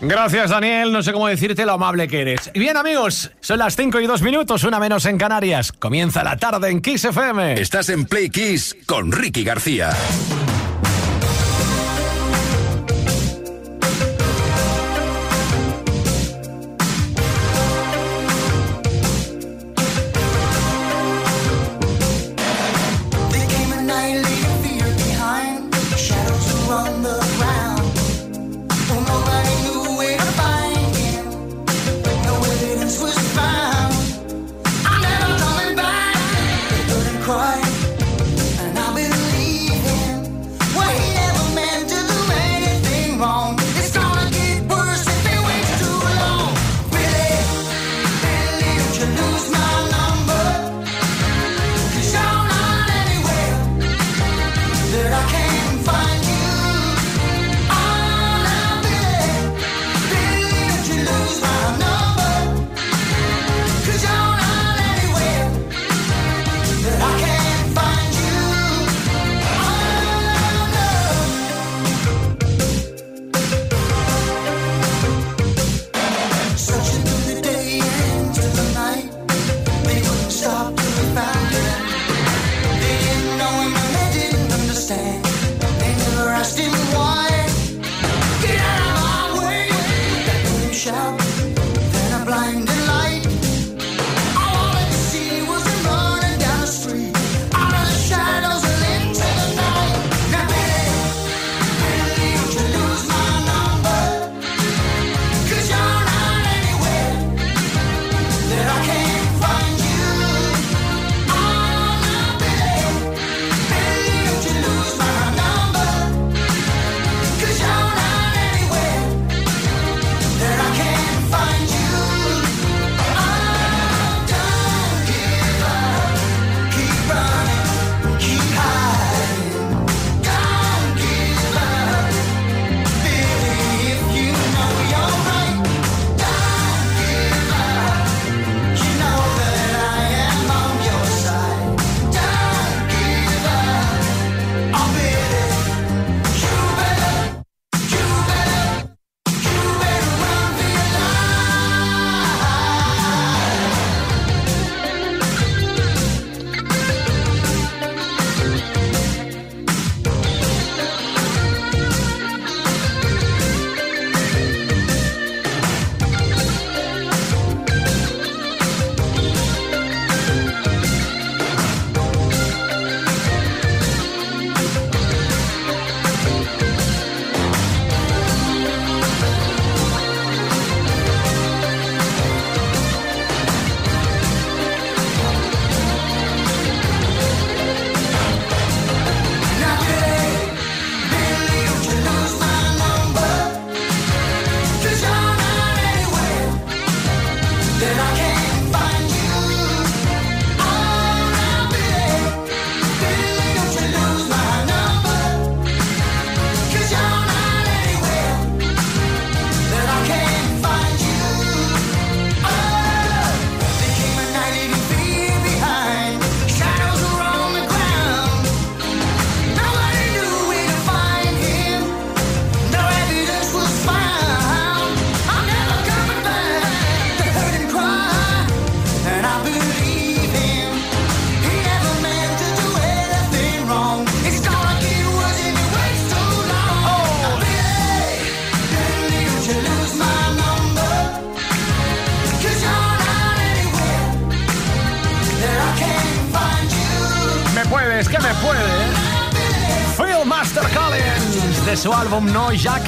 Gracias, Daniel. No sé cómo decirte lo amable que eres. Y bien, amigos, son las 5 y 2 minutos, una menos en Canarias. Comienza la tarde en Kiss FM. Estás en Play Kiss con Ricky García.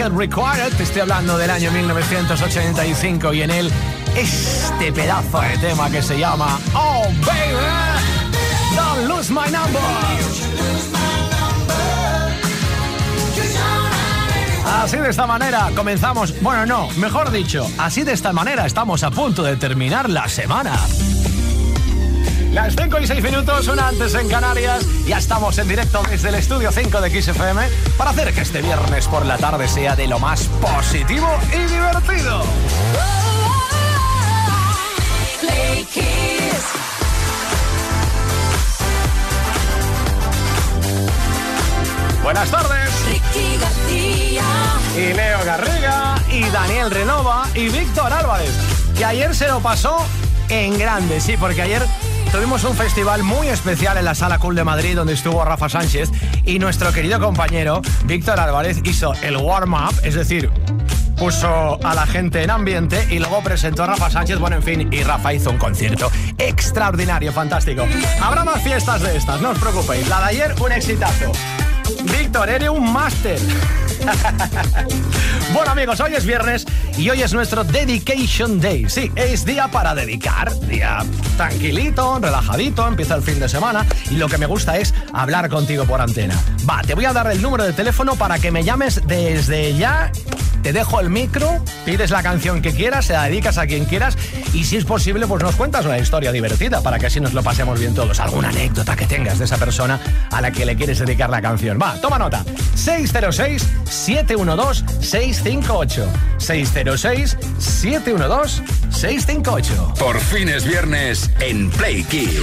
Required. Te estoy hablando del año 1985 y en él este pedazo de tema que se llama Oh Baby, Don't Lose My Number. Así de esta manera comenzamos, bueno no, mejor dicho, así de esta manera estamos a punto de terminar la semana. Las 5 y 6 minutos, una antes en Canarias. Ya estamos en directo desde el estudio 5 de XFM para hacer que este viernes por la tarde sea de lo más positivo y divertido. Buenas tardes. Ricky García. Y Leo Garriga y Daniel Renova y Víctor Álvarez, que ayer se lo pasó en grande, sí, porque ayer tuvimos un festival muy especial en la Sala Cool de Madrid donde estuvo Rafa Sánchez y nuestro querido compañero Víctor Álvarez hizo el warm-up, es decir, puso a la gente en ambiente y luego presentó a Rafa Sánchez, bueno, en fin, y Rafa hizo un concierto extraordinario, fantástico. Habrá más fiestas de estas, no os preocupéis. La de ayer, un exitazo. Víctor, eres un máster. bueno amigos, hoy es viernes y hoy es nuestro Dedication Day. Sí, es día para dedicar, día tranquilito, relajadito, empieza el fin de semana y lo que me gusta es hablar contigo por antena. Va, te voy a dar el número de teléfono para que me llames desde ya te dejo el micro, pides la canción que quieras, se la dedicas a quien quieras y si es posible, pues nos cuentas una historia divertida para que así nos lo pasemos bien todos. Alguna anécdota que tengas de esa persona a la que le quieres dedicar la canción. Va, toma nota. 606-712-658. 606-712-658. Por fines viernes en Play Kiss.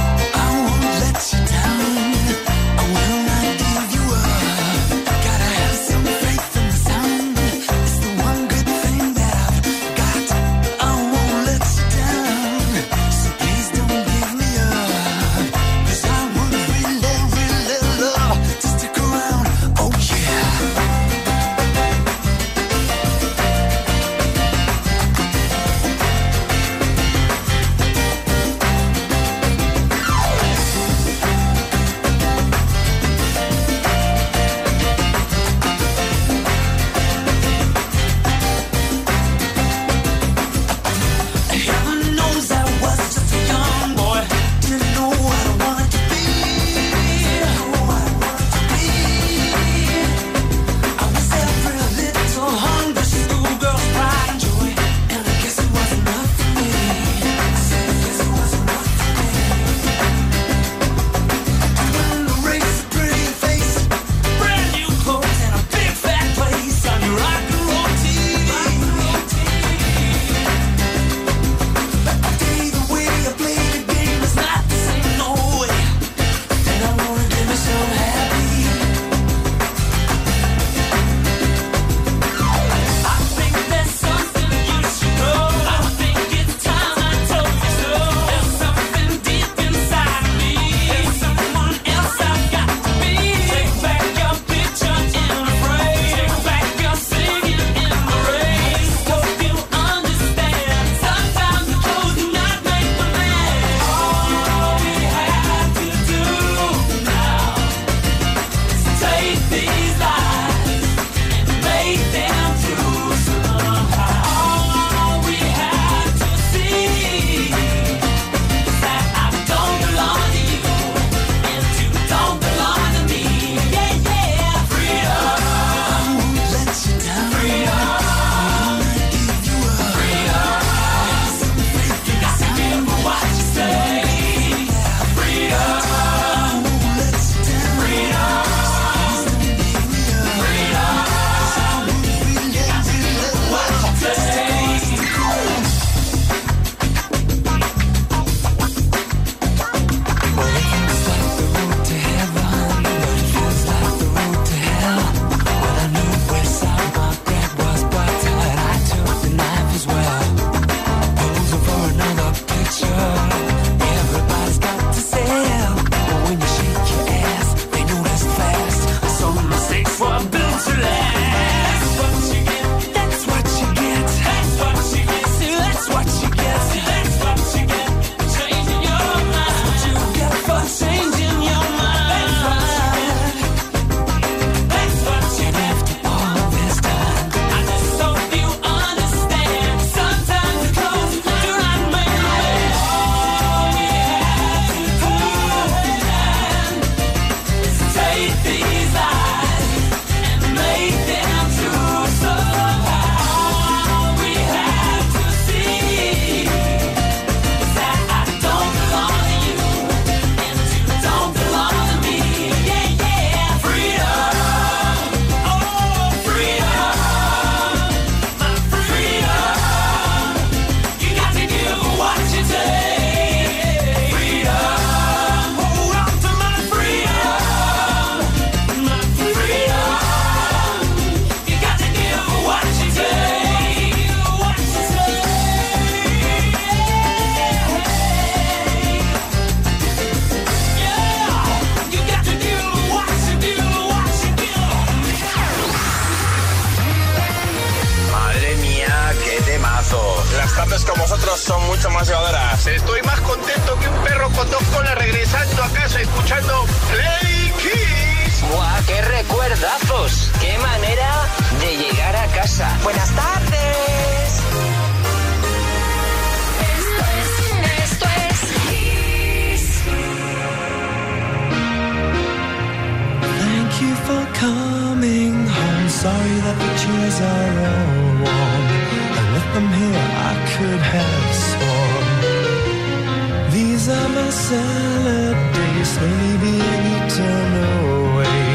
salad days maybe an eternal way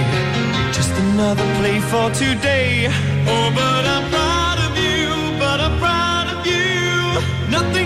just another play for today. Oh but i'm proud of you but i'm proud of you. Nothing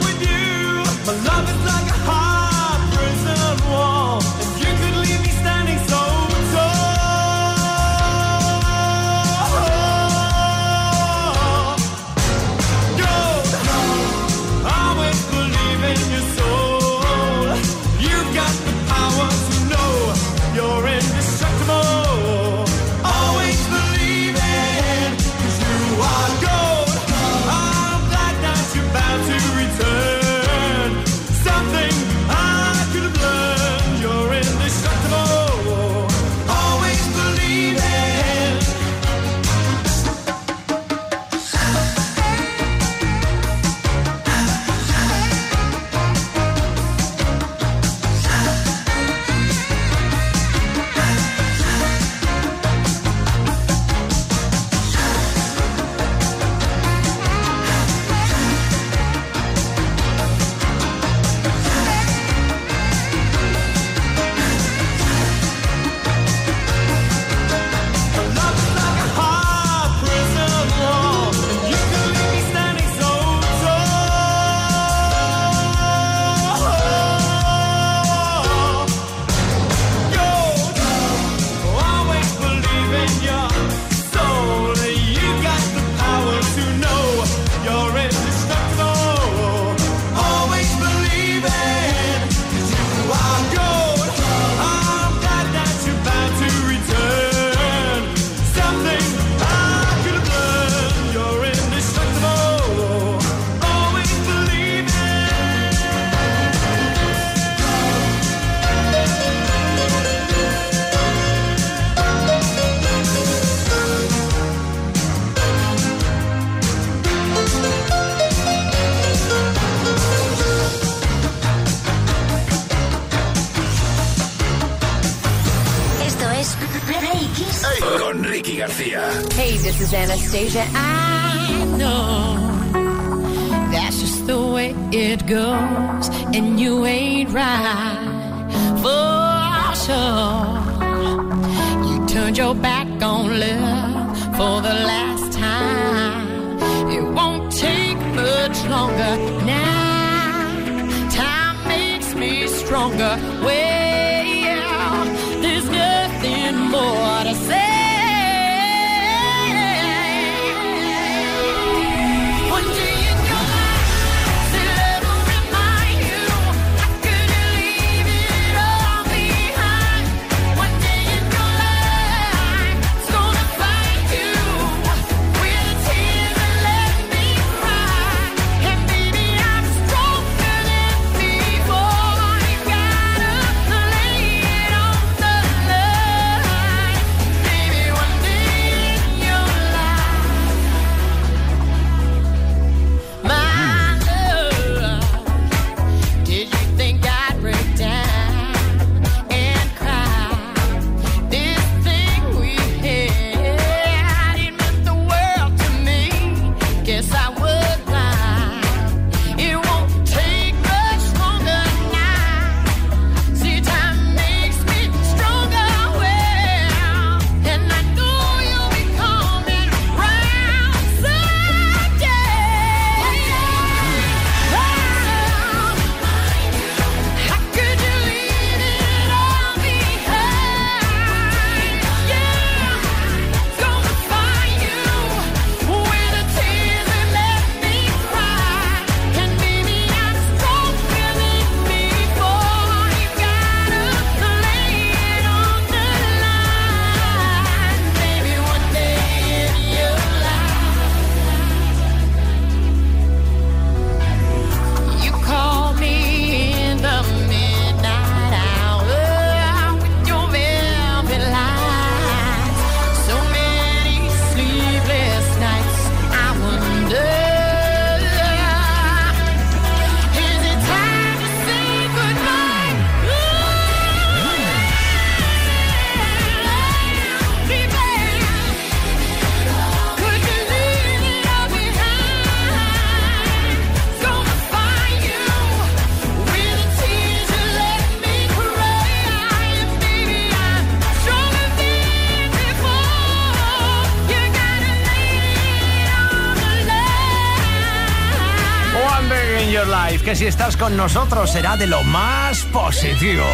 si estás con nosotros será de lo más positivo.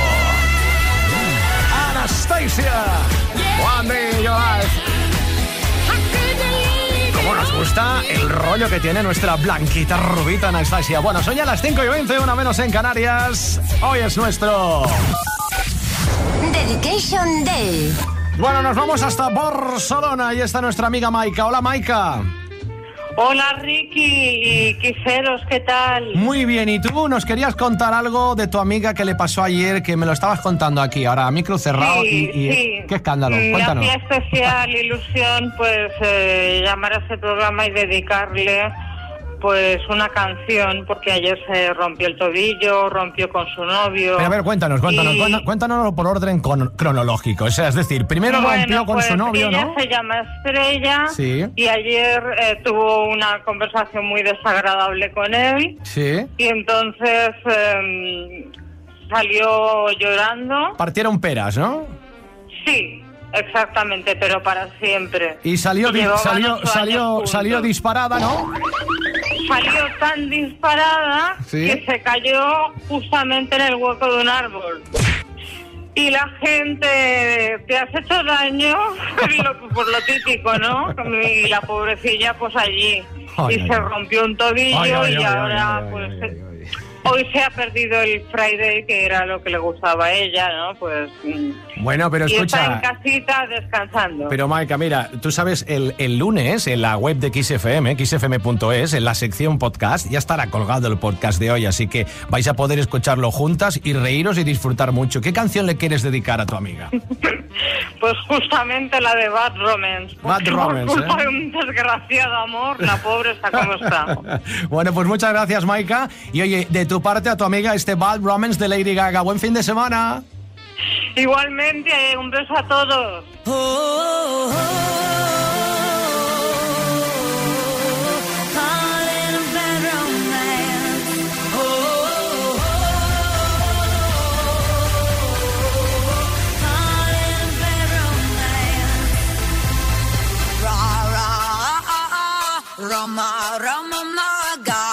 Anastasia, One Day Your Life. Como nos gusta el rollo que tiene nuestra blanquita rubita Anastasia. Bueno, son ya las 5 y 20, una menos en Canarias. Hoy es nuestro Dedication Day. Bueno, nos vamos hasta Barcelona y está nuestra amiga Maika. Hola, Maika. Hola Ricky y Quiseros, ¿qué tal? Muy bien, ¿y tú nos querías contar algo de tu amiga que le pasó ayer, que me lo estabas contando aquí, ahora a micro cerrado Sí, y, y- sí. qué escándalo? Me Cuéntanos. hacía especial ilusión pues eh, llamar a este programa y dedicarle pues una canción porque ayer se rompió el tobillo, rompió con su novio. Pero a ver, cuéntanos, cuéntanos, Y- cuéntanos, por orden cronológico. O sea, es decir, primero Bueno, rompió con pues su novio, ella ¿no? se llama Estrella Sí. y ayer eh, tuvo una conversación muy desagradable con él Sí. y entonces em, salió llorando. Partieron peras, ¿no? Sí, exactamente, pero para siempre. Y salió, llevaban salió, salió, salió disparada, ¿no? Salió tan disparada Sí. que se cayó justamente en el hueco de un árbol. Y la gente te has hecho daño lo- por lo típico, ¿no? Y la pobrecilla pues allí. Ay, y ay, se rompió un tobillo Ay, y ahora pues. Hoy se ha perdido el Friday que era lo que le gustaba a ella, ¿no? Pues mm, Bueno, pero y está en casita descansando. Pero Maika, mira, tú sabes, el, el lunes en la web de XFM, xfm.es, en la sección podcast, ya estará colgado el podcast de hoy, así que vais a poder escucharlo juntas y reíros y disfrutar mucho. ¿Qué canción le quieres dedicar a tu amiga? Pues justamente la de Bad Romance. Bad Romance, Por culpa ¿eh? de un desgraciado amor, la pobre está como está. bueno, pues muchas gracias, Maika. Y oye, de tu parte a tu amiga, este Bad Romance de Lady Gaga. Buen fin de semana. Igualmente, un beso a todos. Roma, Roma, ma, gaga,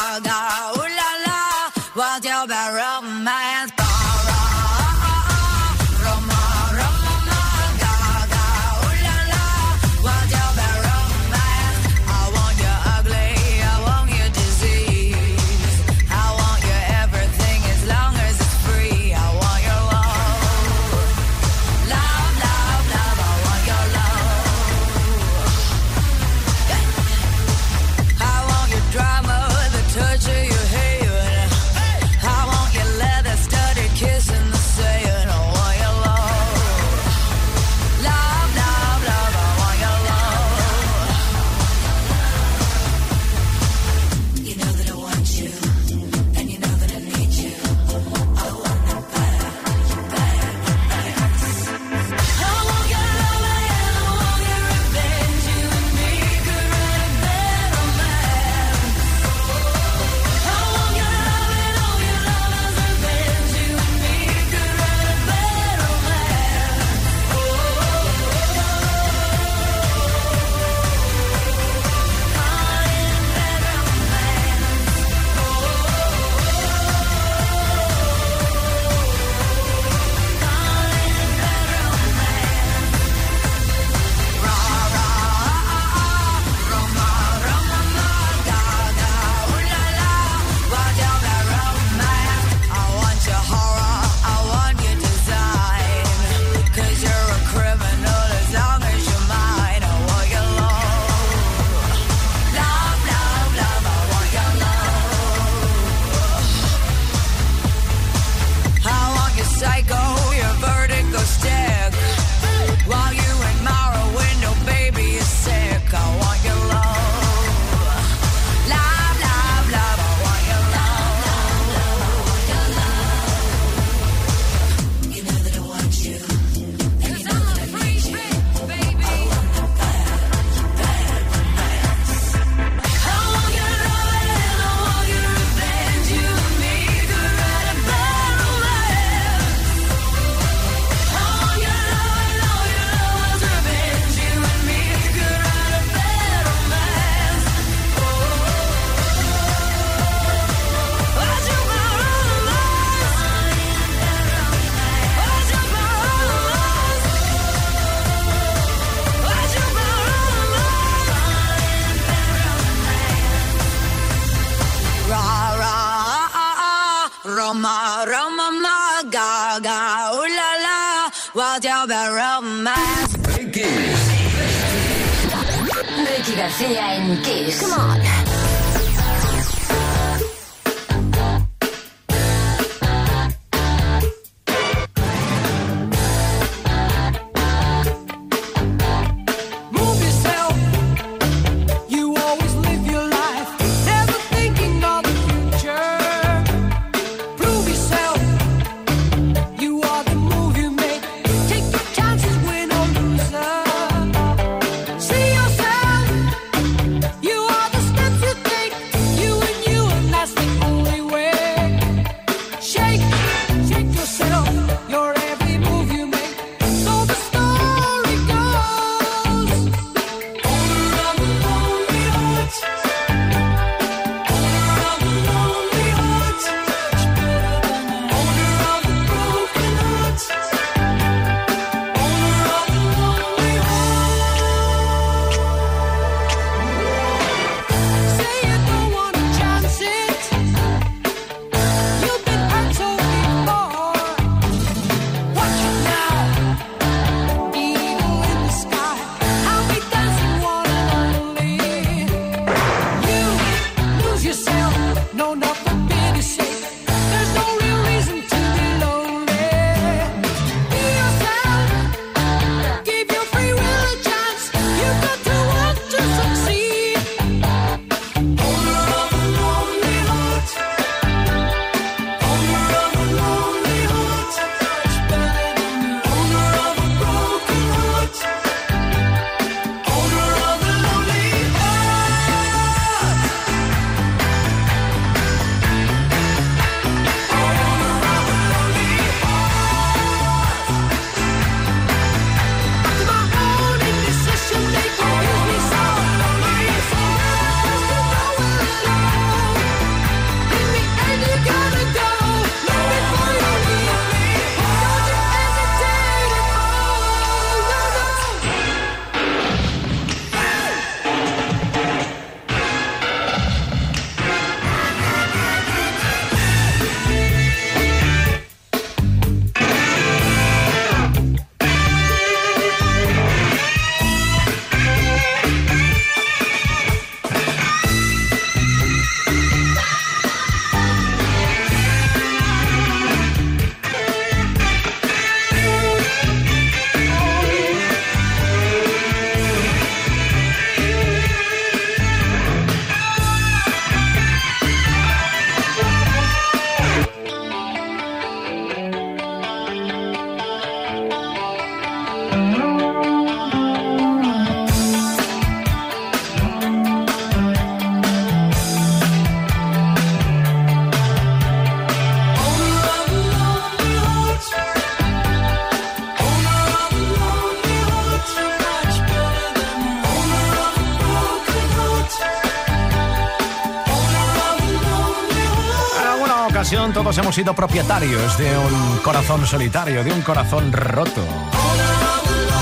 todos hemos sido propietarios de un corazón solitario, de un corazón roto.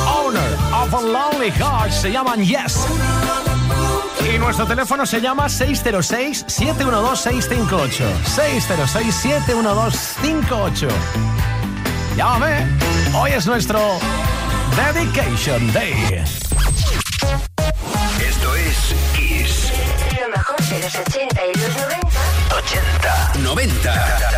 Owner of a Lonely Heart se llaman Yes. Y nuestro teléfono se llama 606-712-658. 606-712-58. Llámame. Hoy es nuestro Dedication Day. 90.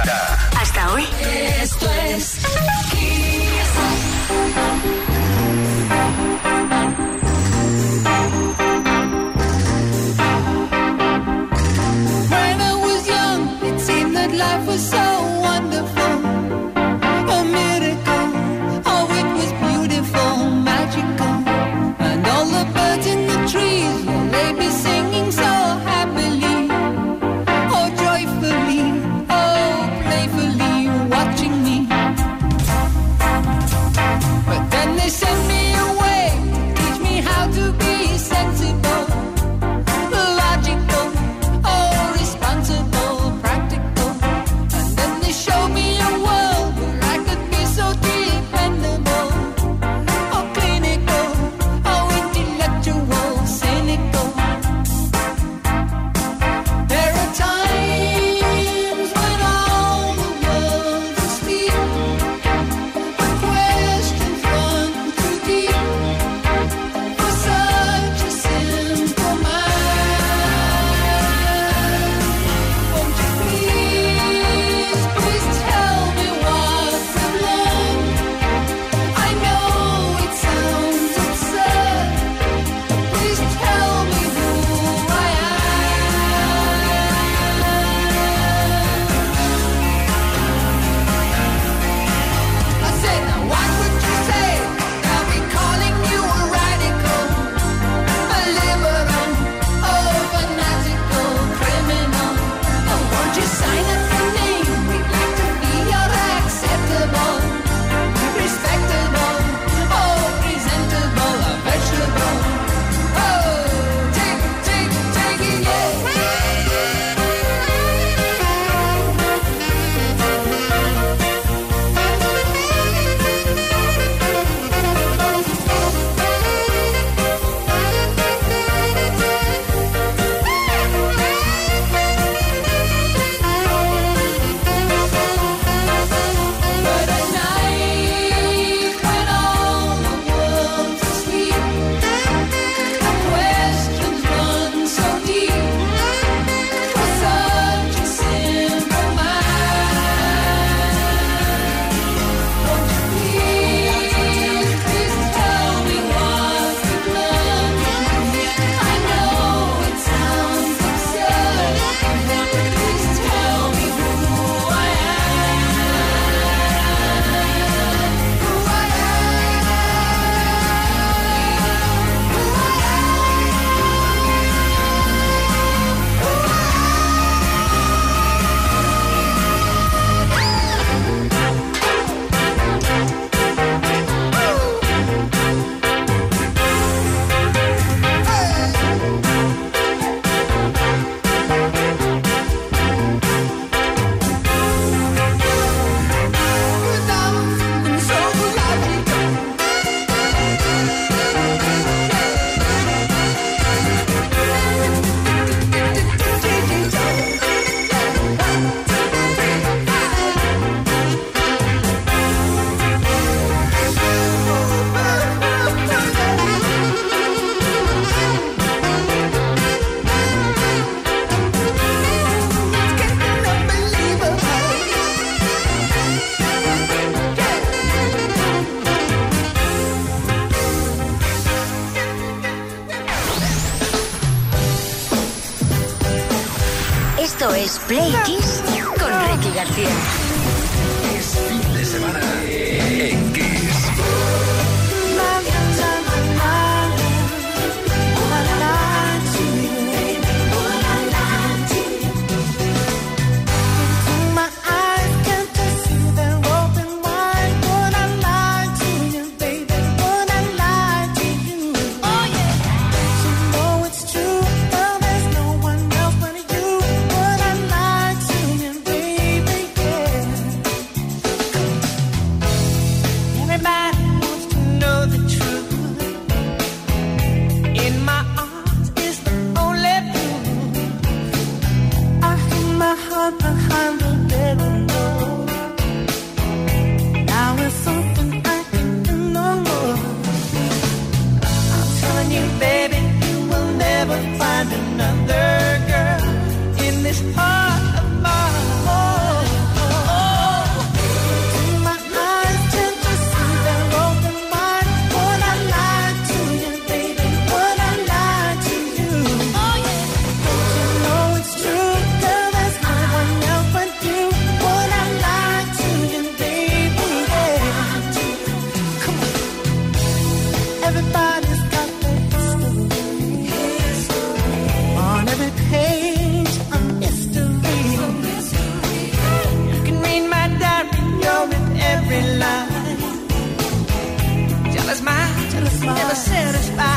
Never satisfied.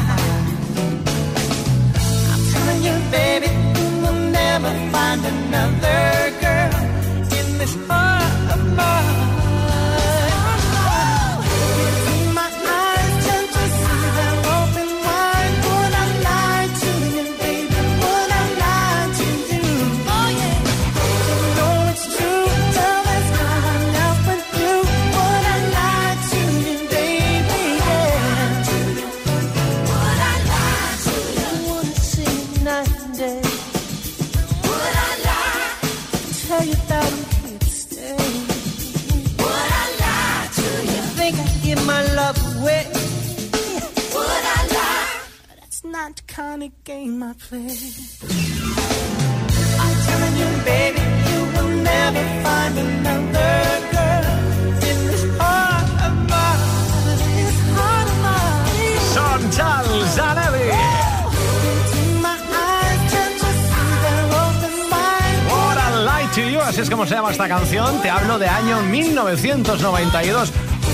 Kind of game I play. I'm telling you, baby, you will never find another girl in this heart of mine. This heart of mine. Son Charles. What Lie to You, así es como se llama esta canción. Te hablo de año 1992.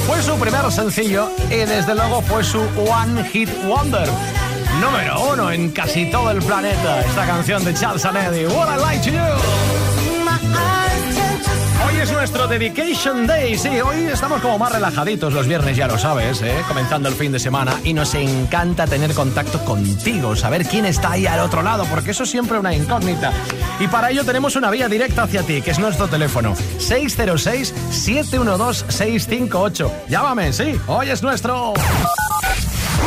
Fue su primer sencillo y desde luego fue su One Hit Wonder. Número uno en casi todo el planeta. Esta canción de Charles Zanetti. What I Lie to You. Hoy es nuestro Dedication Day, sí, hoy estamos como más relajaditos los viernes, ya lo sabes, ¿eh? comenzando el fin de semana y nos encanta tener contacto contigo, saber quién está ahí al otro lado, porque eso es siempre una incógnita. Y para ello tenemos una vía directa hacia ti, que es nuestro teléfono, 606-712-658. Llámame, sí, hoy es nuestro...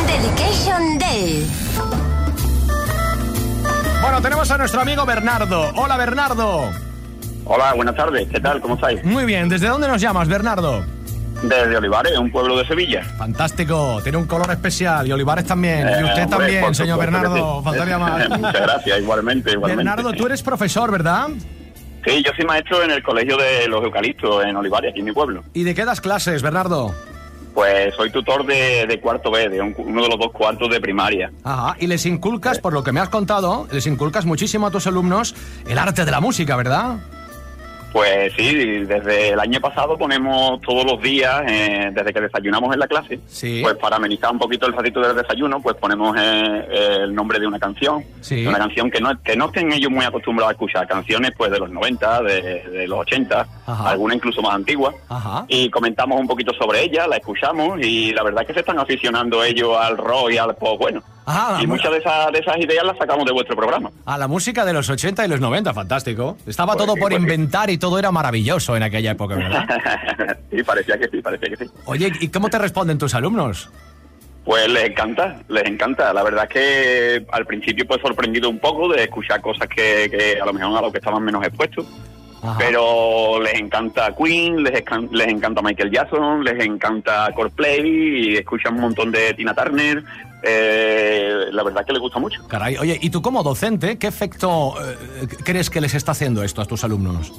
Dedication Day. Bueno, tenemos a nuestro amigo Bernardo. Hola, Bernardo. Hola, buenas tardes. ¿Qué tal? ¿Cómo estáis? Muy bien, ¿desde dónde nos llamas, Bernardo? Desde Olivares, un pueblo de Sevilla. Fantástico, tiene un color especial y Olivares también. y Eh, usted hombre, también, señor Bernardo. sí. Faltaría más. Muchas gracias, igualmente, igualmente. Bernardo, tú eres profesor, ¿verdad? Sí, yo soy maestro en el colegio de los eucaliptos en Olivares, aquí en mi pueblo. ¿Y de qué das clases, Bernardo? Pues soy tutor de, cuarto B, de un- uno de los dos cuartos de primaria. Ajá, y les inculcas, por lo que me has contado, les inculcas muchísimo a tus alumnos el arte de la música, ¿verdad? Pues sí, desde el año pasado ponemos todos los días, eh, desde que desayunamos en la clase, Sí. pues para amenizar un poquito el ratito del desayuno, pues ponemos eh, el nombre de una canción, Sí. de una canción que no, que no estén ellos muy acostumbrados a escuchar, canciones pues de los 90, de, de los 80, Ajá. alguna incluso más antiguas, Ajá. y comentamos un poquito sobre ella, la escuchamos y la verdad es que se están aficionando ellos al rock y al pop bueno. Ajá, y mu- muchas de esas, de esas ideas las sacamos de vuestro programa. A la música de los 80 y los 90, fantástico. Estaba Pues todo sí, por pues sí. inventar y todo era maravilloso en aquella época, ¿verdad? sí, parecía que sí, parecía que sí. Oye, ¿y cómo te responden tus alumnos? Pues les encanta, les encanta. La verdad es que al principio pues sorprendido un poco de escuchar cosas que, que a lo mejor a los que estaban menos expuestos. Ajá. Pero les encanta Queen, les, les encanta Michael Jackson, les encanta Coldplay y escuchan un montón de Tina Turner. Eh, la verdad que le gusta mucho. Caray, oye, ¿y tú como docente, qué efecto eh, crees que les está haciendo esto a tus alumnos?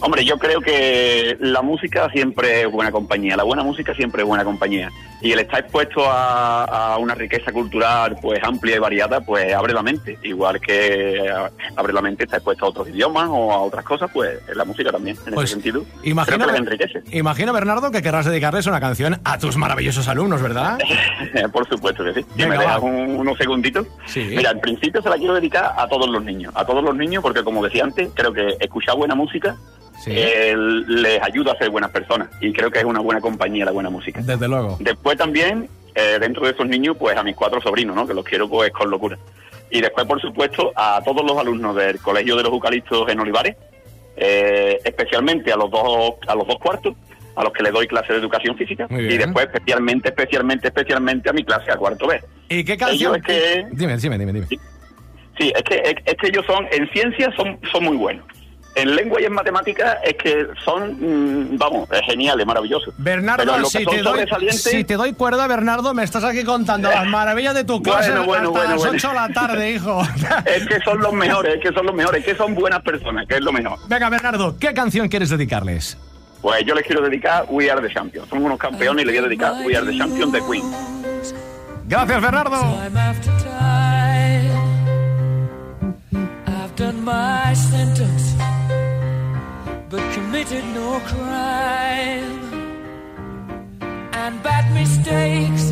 Hombre, yo creo que la música siempre es buena compañía, la buena música siempre es buena compañía. Y el estar expuesto a, a una riqueza cultural pues amplia y variada, pues abre la mente. Igual que abre la mente, está expuesto a otros idiomas o a otras cosas, pues la música también, en Pues, ese sentido. Imagino, creo que les enriquece. imagino, Bernardo, que querrás dedicarles una canción a tus maravillosos alumnos, ¿verdad? Por supuesto que sí. Si Venga, me dejas un- unos segunditos. Sí. Mira, en principio se la quiero dedicar a todos los niños. A todos los niños, porque como decía antes, creo que escuchar buena música eh, les ayuda a ser buenas personas. Y creo que es una buena compañía la buena música. Desde luego. Después también, eh, dentro de esos niños, pues a mis cuatro sobrinos, ¿no? Que los quiero pues con locura. Y después, por supuesto, a todos los alumnos del Colegio de los Eucaliptos en Olivares, eh, especialmente a los dos a los dos cuartos, a los que le doy clase de educación física, y después especialmente, especialmente, especialmente a mi clase a cuarto B. ¿Y qué canción? Es que, Dime, dime, dime, dime. sí, es que, es, es que ellos son, en ciencias son, son muy buenos. En lengua y en matemáticas es que son, mm, vamos, es geniales, maravillosos. Bernardo, si te, doy, sobresalientes- si te doy cuerda, Bernardo, me estás aquí contando las maravillas de tu clase Bueno, bueno, hasta bueno, las bueno. 8 de la tarde, hijo. Es que son los mejores, es que son los mejores, es que son buenas personas, que es lo mejor. Venga, Bernardo, ¿qué canción quieres dedicarles? Pues yo les quiero dedicar We Are the Champions. Somos unos campeones y les voy a dedicar We Are the Champions de Queen. Gracias, Bernardo. Time after time, I've done my sentence, committed no crime. And bad mistakes,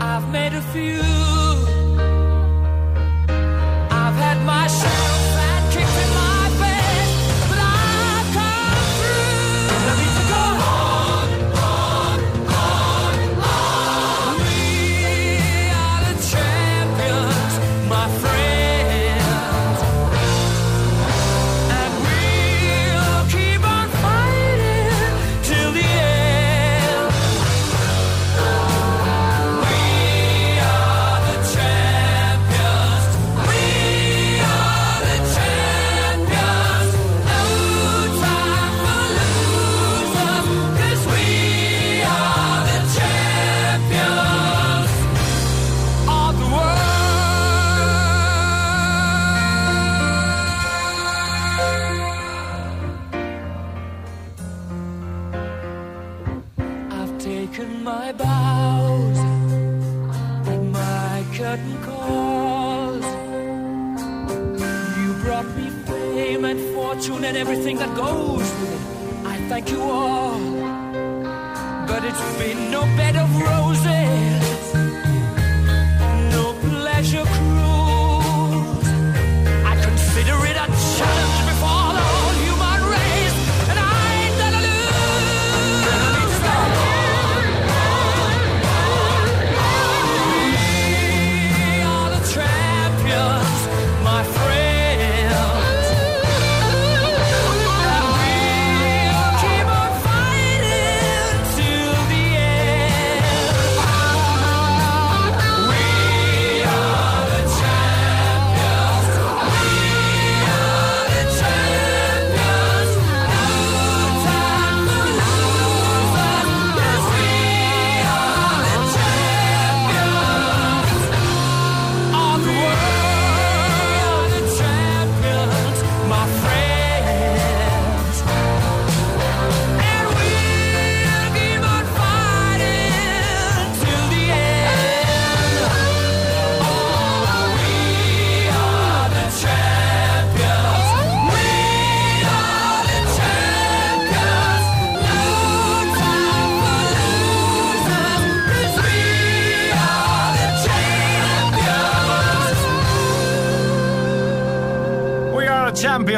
I've made a few. Brought me fame and fortune and everything that goes with it. I thank you all, but it's been no bed of roses, no pleasure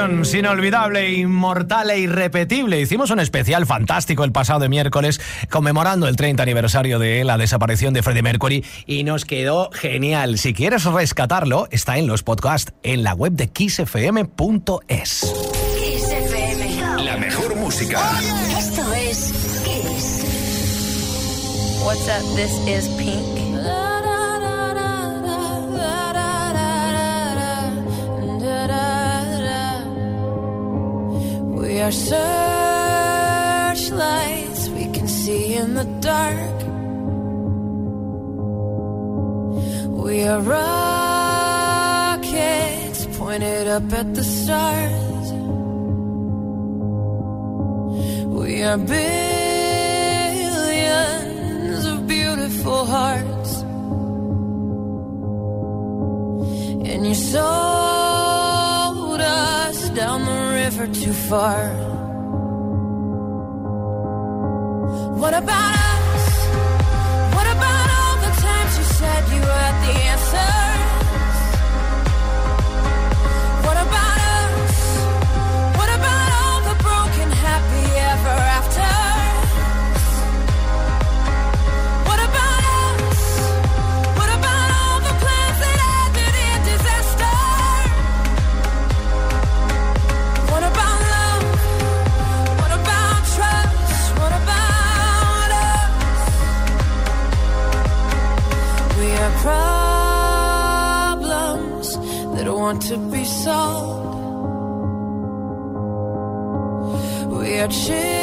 champions, inolvidable, inmortal e irrepetible. Hicimos un especial fantástico el pasado miércoles conmemorando el 30 aniversario de la desaparición de Freddie Mercury y nos quedó genial. Si quieres rescatarlo, está en los podcasts en la web de kissfm.es. Kiss FM. La mejor música. Esto es Kiss. What's up? This is Pink. We are searchlights we can see in the dark. We are rockets pointed up at the stars. We are billions of beautiful hearts. And you're so down the river too far. What about us? What about all the times you said you had the answer? To be sold. We are cheap.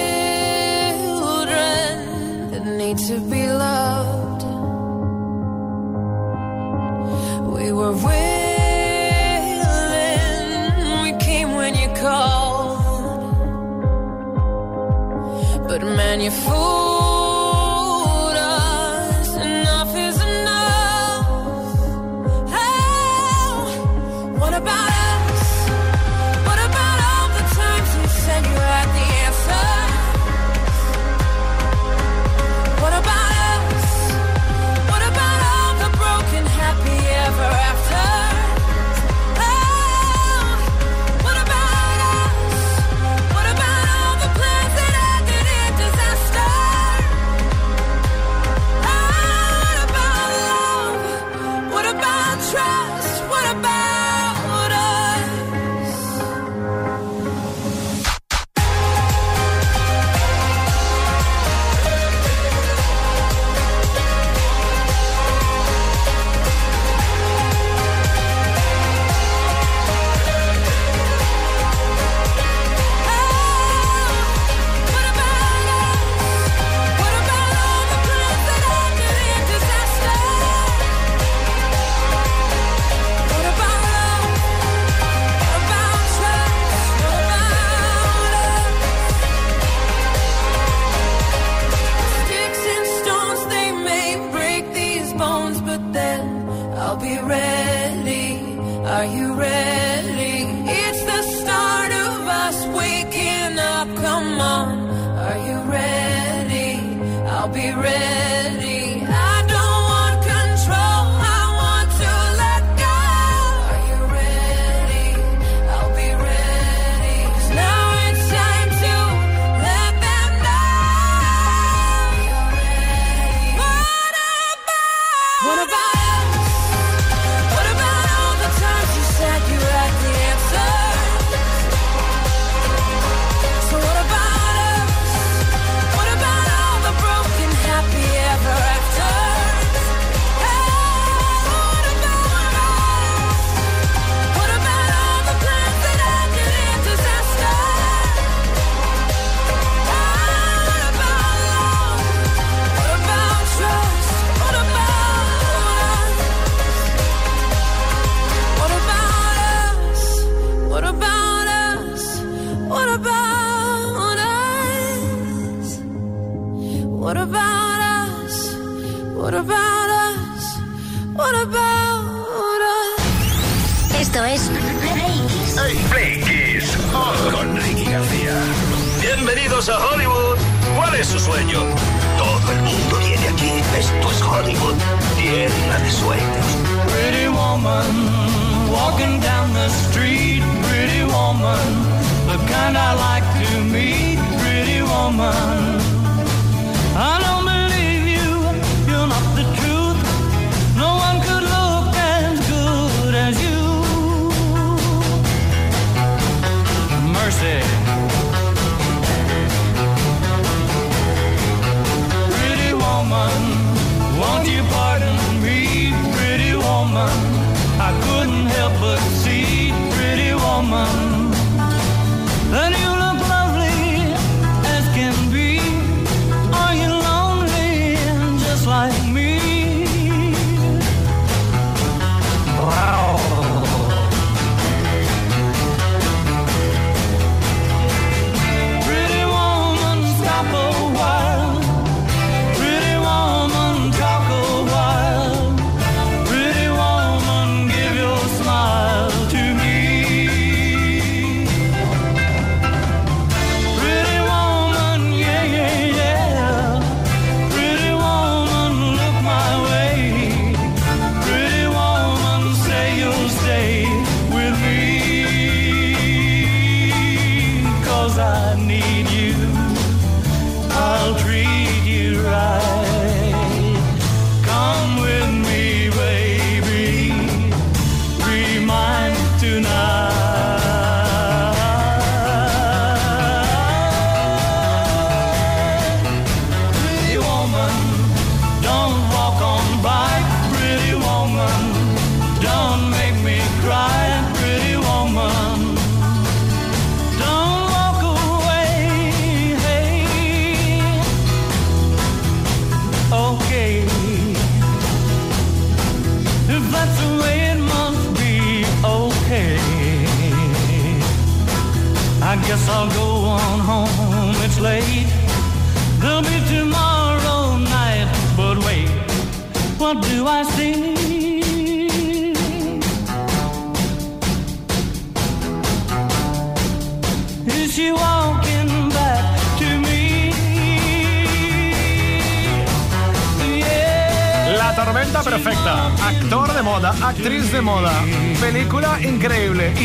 about us? What about us? What about us? Esto es Play Play con Ricky García. Bienvenidos a Hollywood. ¿Cuál es su sueño? Todo el mundo viene aquí. Esto es Hollywood. Tierra de sueños. Pretty woman, walking down the street. Pretty woman, the kind I like to meet. Pretty woman. woman, won't you pardon me, pretty woman? I couldn't help but see, pretty woman.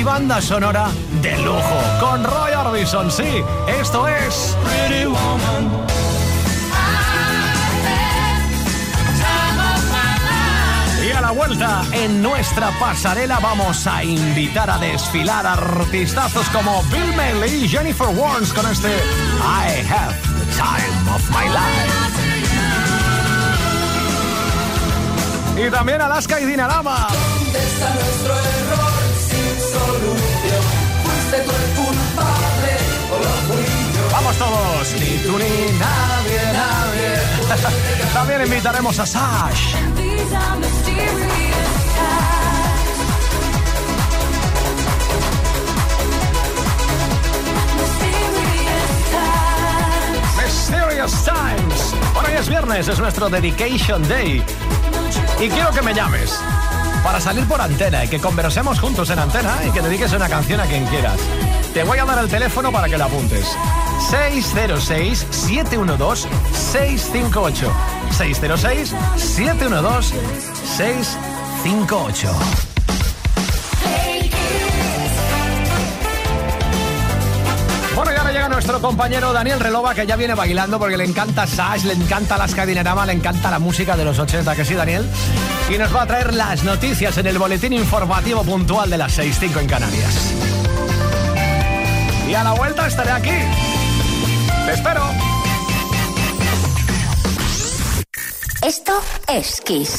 Banda sonora de lujo. Con Roy Orbison, sí. Esto es. Pretty woman. Y a la vuelta, en nuestra pasarela vamos a invitar a desfilar artistazos como Bill Medley y Jennifer Warnes con este I Have the Time of My Life. Y también Alaska y Dinarama. ¿Dónde está nuestro error sin solución? Fuiste tú el culpable o lo fui yo. Vamos todos, ni tú ni nadie, nadie. También invitaremos a Sash. Mysterious times. Mysterious times. Mysterious Times. Bueno, hoy es viernes, es nuestro Dedication Day. Y quiero que me llames para salir por antena y que conversemos juntos en antena y que dediques una canción a quien quieras. Te voy a dar el teléfono para que la apuntes. 606-712-658. 606-712-658. Nuestro compañero Daniel Relova, que ya viene bailando porque le encanta Sash, le encanta las Dinerama, le encanta la música de los 80, que sí, Daniel. Y nos va a traer las noticias en el boletín informativo puntual de las 6.5 en Canarias. Y a la vuelta estaré aquí. Te espero. Esto es Kiss.